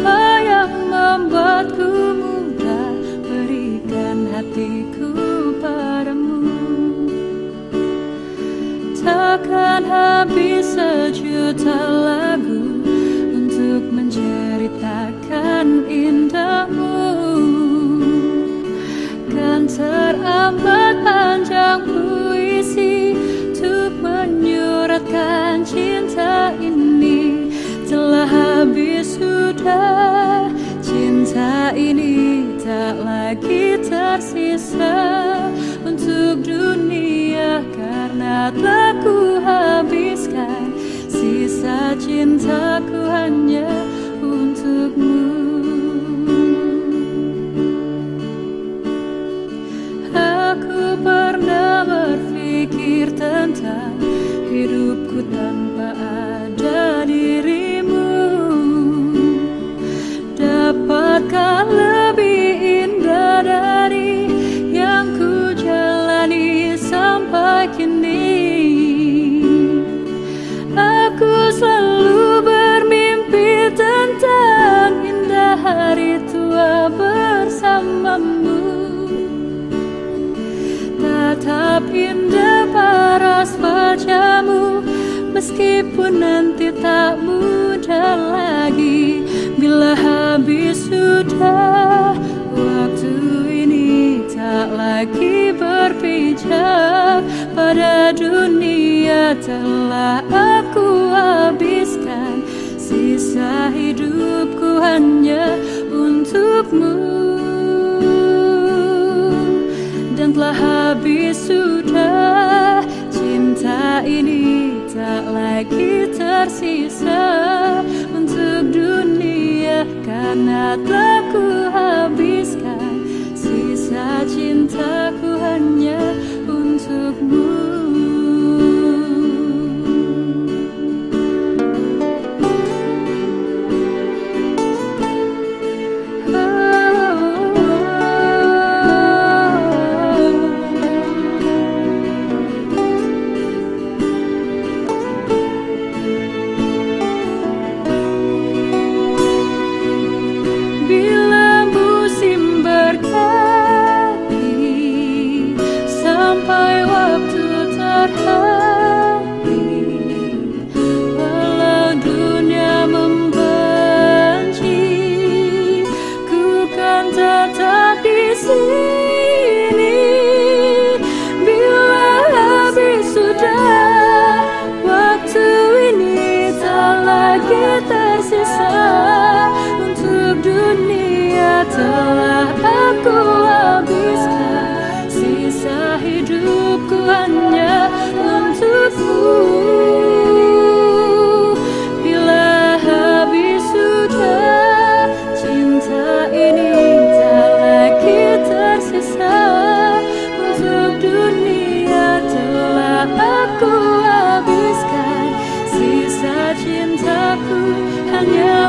apa yang membuatku muda berikan hatiku padamu. Takkan habis sejuta lagu untuk menceritakan indahmu. Kan teramat panjang puisi untuk menyuratkan cinta ini. Telah habis cinta Cinta ini tak lagi tersisa Untuk dunia karena telah ku habiskan. Sisa cintaku hanya tetap indah paras wajahmu. Meskipun nanti tak mudah lagi Bila habis sudah Waktu ini tak lagi berpijak. Pada dunia telah aku habiskan Sisa hidupku hanya untukmu. Dan telah habis sudah sedikit tersisa untuk dunia karena telah ku habis. tersenyum besar. Untuk dunia telah aku habiskan. Sisa cintaku hanya